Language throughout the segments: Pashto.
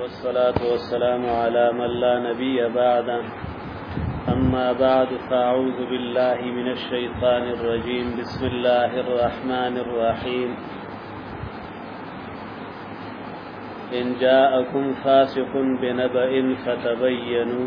والصلاة والسلام على من لا نبي بعده أما بعد فأعوذ بالله من الشيطان الرجيم بسم الله الرحمن الرحيم إن جاءكم فاسق بنبأ فتبينوا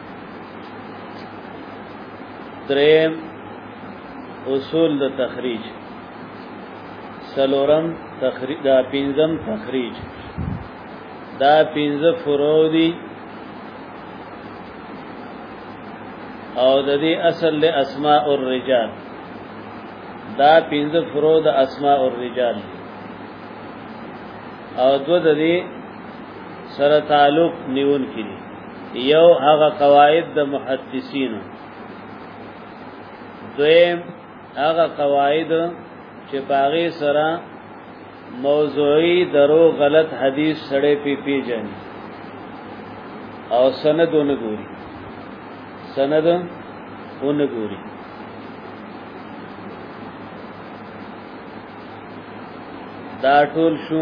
دریم اصول د تخریج سلورم تخریج دا پنځم تخریج دا پنځه فروع دي او د دې اصل له اسماء الرجال دا پنځه فروع د اسماء الرجال او دو د دې سره تعلق نیون کړي یو هغه قواعد د محدثین دویم هغه قواعد چې باغې سره موضوعی درو غلط حدیث سړې پی پیجن او سند اونګوري سند اونګوري دا ټول شو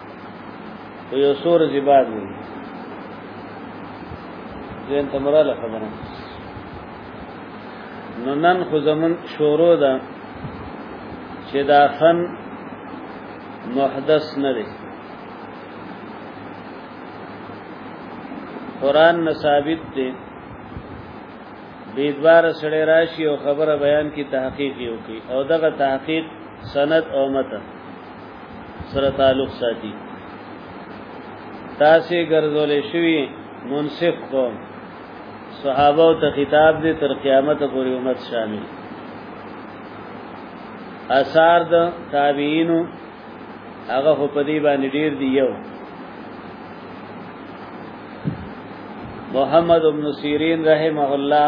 خو یو سور زیباد وي زین تمراله خبره نو نن خو زمون شورو ده چې دا فن محدث نه دی قران نه ثابت دی بیدوار سړی راشي او خبره بیان کی تحقیق یو کی او دغه تحقیق سند او متن سره تعلق ساتي تاسو ګرځول شوی منصف قوم صحابه او ته خطاب دې تر قیامت پورې امت شامل اثار د تابعینو هغه خو په دې باندې ډیر دی یو محمد ابن سیرین رحمه الله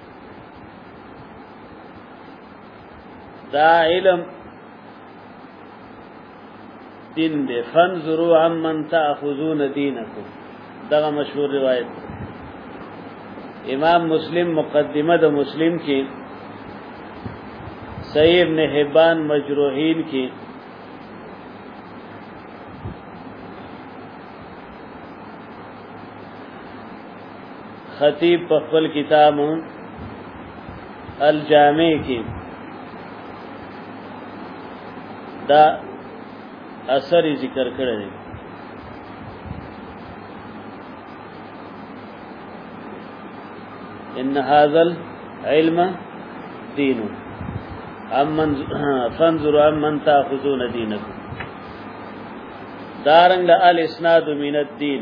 دا علم دین دی فنظروا عمن تاخذون دینکم دا مشهور روایت امام مسلم مقدمه د مسلم کې صحیح ابن حبان مجروحین کې خطیب په خپل کتاب الجامع کې دا اثر ذکر کړی دی ان هذا العلم دين امن فانظر امن تاخذون دينكم دارنګ ال اسناد من الدين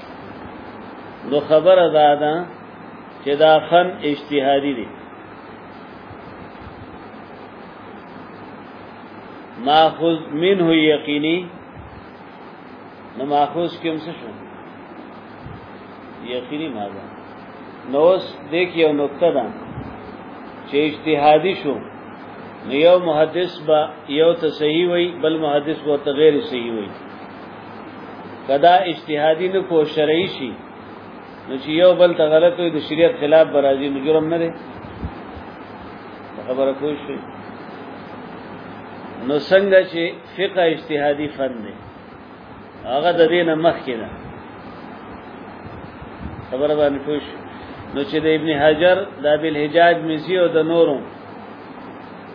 نو خبره دا ده چې دا فن اجتهادي دی ماخذ منه یقینی نو ماخذ کوم څه شو یقینی ماده نو اوس دیک یو نقطه ده چې اجتهادي شو نو یو محدث با یو ته صحیح وای بل محدث ورته غیر صحیح وای کدا اجتهادي نه کو شرعي شي نو چې یو بل ته غلط وي د شریعت خلاف برازي نو جرم نه دی خبره کوی شي نو څنګه چې فقه اجتهادي فن دی هغه د دینه مخ کې ده خبره باندې کوی شي نو چې د ابن حجر د ابل حجاج مزي او د نورو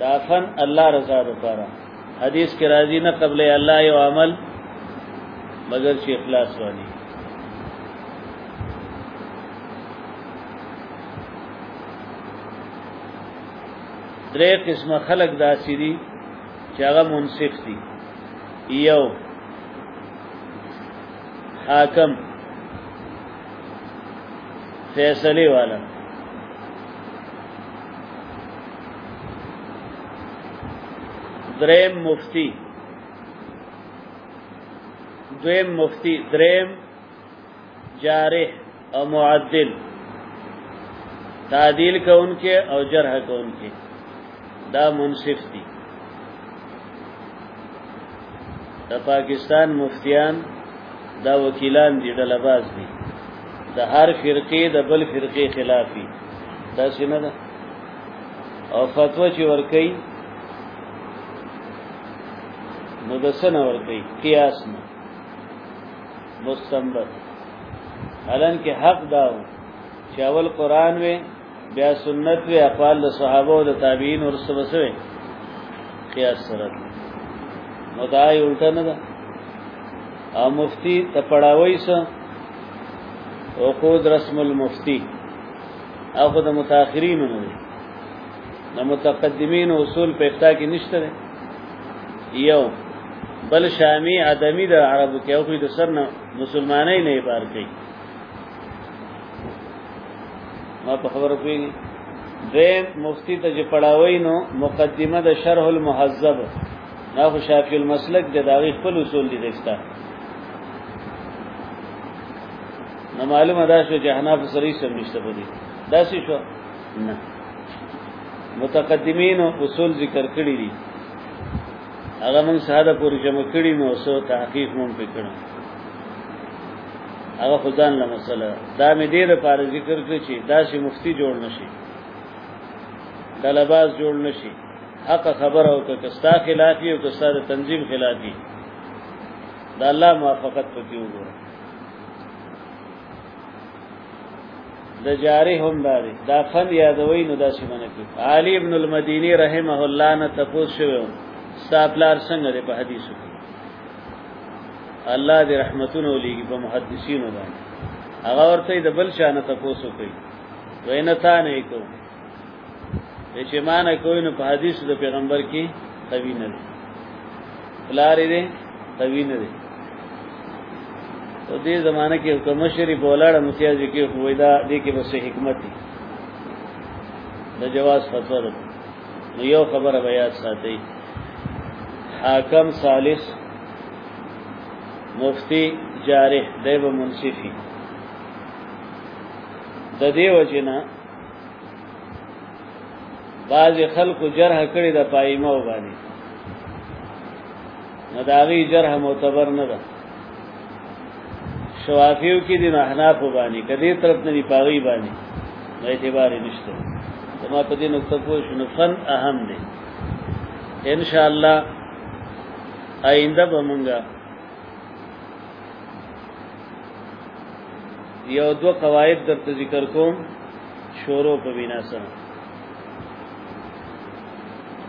دا فن الله رضا لپاره حدیث کې راځي نه قبل الله یو عمل مگر چې اخلاص وانی درې قسمه خلق داسې دي چې هغه منصف دي یو حاکم فیصله والا دریم مفتی دویم مفتی دریم جارح او معدل تعدیل کونکي او جرح کونکي دا منصف دي د پاکستان مفتیان دا وکیلان دي ډلباز دي د هر فرقې د بل فرقې خلافي دا څنګه ده او فتوا چې ور کوي نو د سنه ور کوي قیاس نه مستنبط الان کې حق داو چې اول قران وې بیا سنت وی اقوال د صحابه او د تابعین ورسره وسوي قیاس سره نو دا یې الټه نه ده او مفتی ته پړاوي سره او خود رسم المفتی او خود متأخرین نه دي د متقدمین اصول په افتا کې نشته دي یو بل شامی ادمی د عربو کې او د سر نه مسلمانای نه بار کوي ما په خبره پیږي دیم مفتی ته چې پڑھاوي نو مقدمه د شرح المهذب دا خو شافعی المسلک د داغي خپل اصول دي دښتا نو معلومه ده چې جهنم سری سم نشته پدې دا څه شو نه متقدمین اصول ذکر کړی دي هغه موږ ساده پورې جمع کړی نو سو تحقیق مونږ پکړو هغه خدان له مسله دا مې دې لپاره ذکر کړ چې دا چې مفتی جوړ نشي طلباز جوړ نشي حق خبره او که ستا خلافي او که ستا تنظیم خلافي دا الله موافقت پکې وګوره د جاری هم داري دا فن یادوي نو دا سیمه نه کوي علي ابن المديني رحمه الله نه تپوس شوی ستا پلار څنګه دی په حدیثو کې الله دې رحمتونه ولېږي په محدثینو باندې هغه ورته د بل شانه تاسو کوي وینه تا نه کو چې مان کوی نو په حدیث د پیغمبر کې قوی نه دی لارې دې قوی نه دی او دې زمانہ کې حکم شری بولاړ متیاج کې خویدا دې کې بس حکمت دی د جواز فتوا ده نو یو خبره به یاد ساتي حاکم ثالث مفتی جارح دیو منصفی د دې وجنا بعض خلکو جرح کړی د پایمه وبانی نو داغي جرح معتبر نه ده شوافیو کې دي احناف باندې کدی طرف نه دی پاغي باندې نو اعتبار نشته زما په دې نقطه پوه شو نو فن اهم دی ان شاء الله آینده به مونږه یو دو قواعد درته ذکر کوم شورو په بنا سره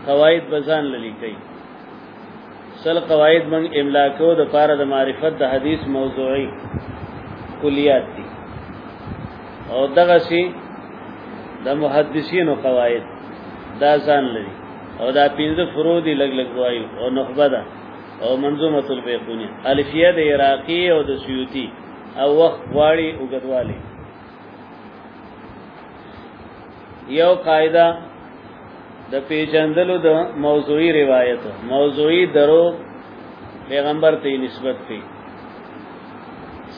قواعد بزان للی کوي سل قواعد من املا کو د پاره د معرفت د حدیث موضوعي کلیات دي او دغه شی د محدثینو قواعد دا ځان لري او دا پنځه فروع دي لګ لګ وایو او نخبه ده او منظومه البیقونی الفیه د عراقی او د سیوطی او وخت غواړي او غدواله یو قاعده د پیجندلو د موضوعي روایت موضوعي درو پیغمبر ته نسبت دی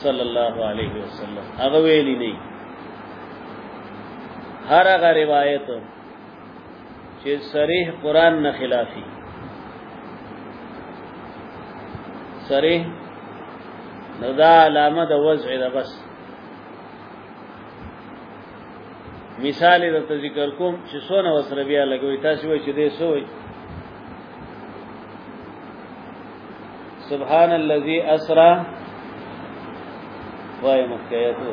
صلی الله علیه وسلم هغه ویلی نه هر هغه روایت چې صریح قران نه خلافي صریح نو دا علامه د وضع ده بس مثال د ذکر کوم چې سونه وسره بیا لګوي تاسو وایئ چې دې سوې سبحان الذي اسرا وای مکیتو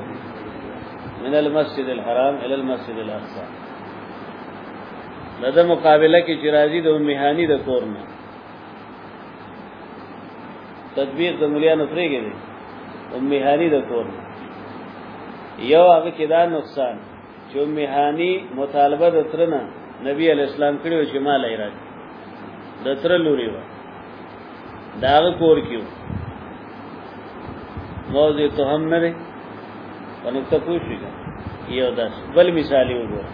من المسجد الحرام الى المسجد الاقصى دا مقابله کې چې راځي د امهاني د کورنه تدبیر د مليانو پرېږي ام هانی د کور یو هغه کې دا نقصان چې ام هانی مطالبه د ترنه نبی علی اسلام کړو چې مال یې راځي د تر لوري و دا کور کیو موضوع ته هم نه لري ونه ته پوښتنه یو داس بل مثال یو وګوره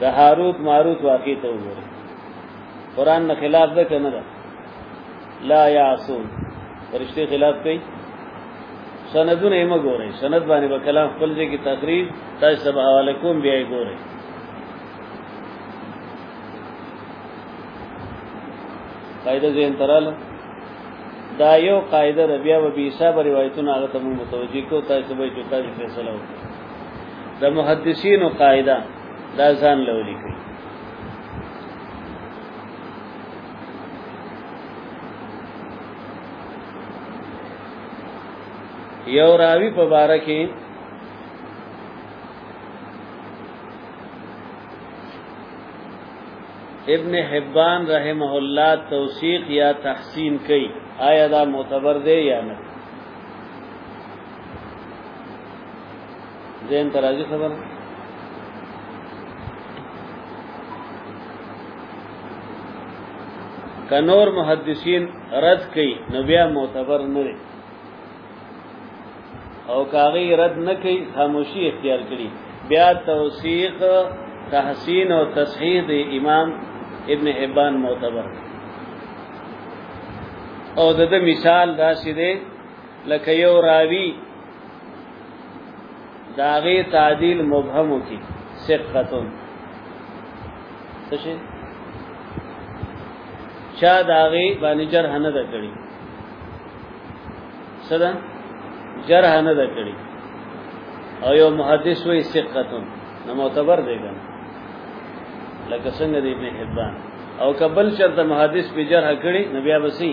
د هاروت ماروت واقع ته وګوره قران نه خلاف ده کنه لا یعصون فرشتي خلاف کوي سندونه یې مګورئ سند باندې به کلام خپل ځای کې تقریر تاسو سبا حواله کوم بیا یې ګورئ قاعده زین تراله دا یو قاعده د بیا و بي حساب روایتونو هغه ته موږ متوجي کو تاسو به چې تاسو فیصله وکړئ د محدثینو قاعده دا ځان لولي کوي یو راوی په باره کې ابن حبان رحمه الله توثیق یا تحسین کوي آیا دا معتبر دی یا نه زين ترازي خبر کنور محدثین رد کئ نو بیا معتبر نه دی او کاغی رد نه کئ خاموشی اختیار کړي بیا توثیق تحسین او تصحیح دی امام ابن حبان معتبر او د مثال دا سیده لکه یو راوی داغه تعدیل مبهم کی ثقتون تشه چا داغه باندې جرح نه ده کړی صدا جرح نه ده کړی او یو محدث وی ثقتون نو معتبر دی ګان لکه څنګه دی ابن حبان او کبل شرط محدث په جرح کړی نبی ابسی